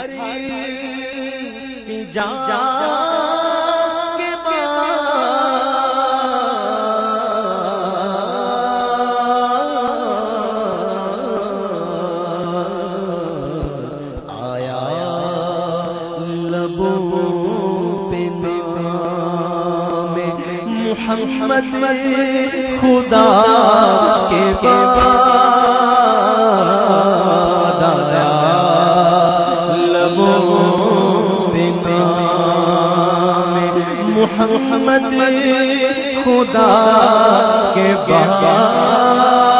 ہر تیجا محمد خدا کے لبوں محمد خدا کے بابا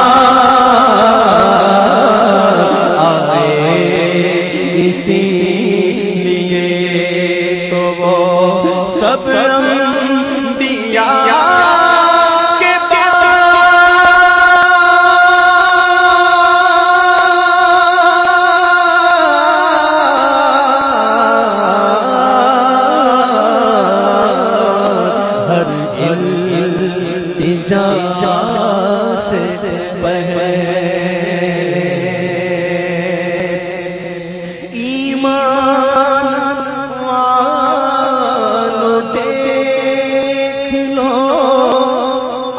سر۔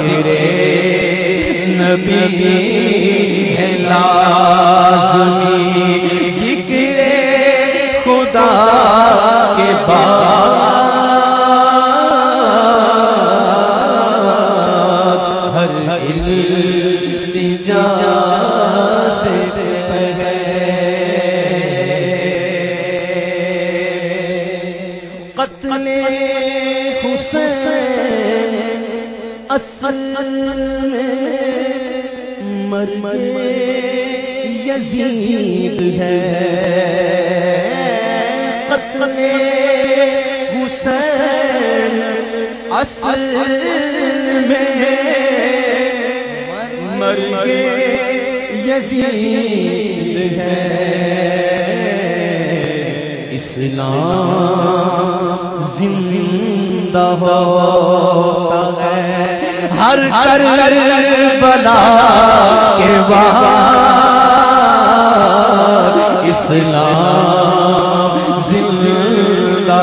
گرے نبی ہے لازمی ذکر خدا کے بعد۔ ہر التجا نما مر مر یزید ہے۔ قتل حسین اصل میں مرگ یزید ہے۔ اسلام زندہ ہوتا ہے۔ ہر ہر بلا کے بعد اسلام زندہ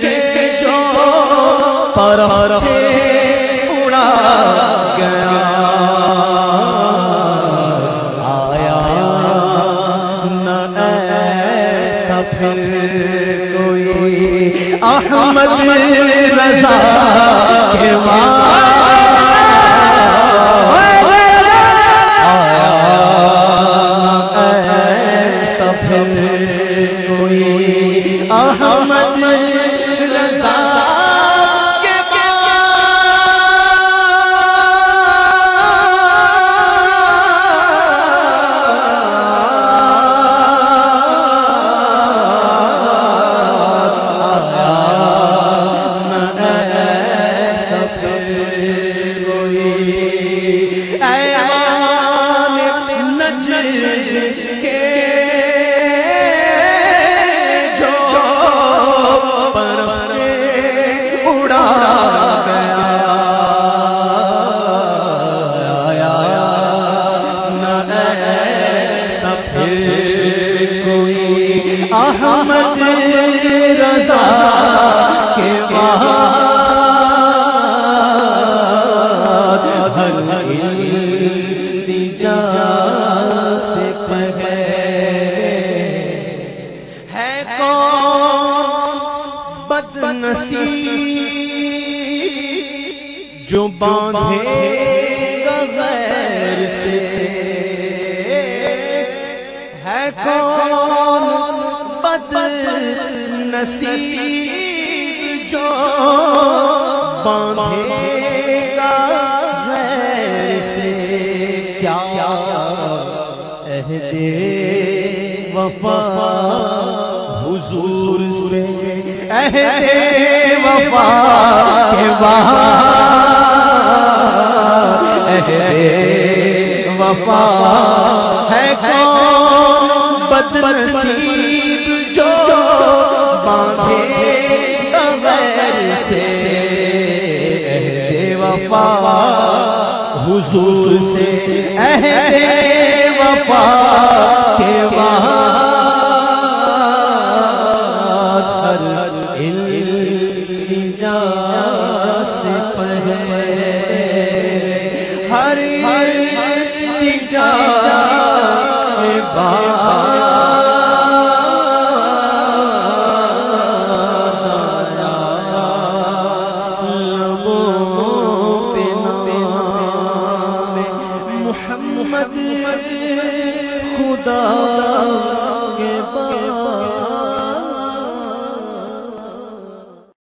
کے جو پر اڑا گیا۔ آیا نہ کوئی احمد رضا احمد رضا کے بعد بد جو باندھے غیر سے ہے کون بد نصیب جو باندھے غیر سے؟ کیا عہد وفا حضور وفا کے بعد۔ وفا ہے بد نصیب جو باندھے غیر سے۔ وفا حضور سے۔ وفا کے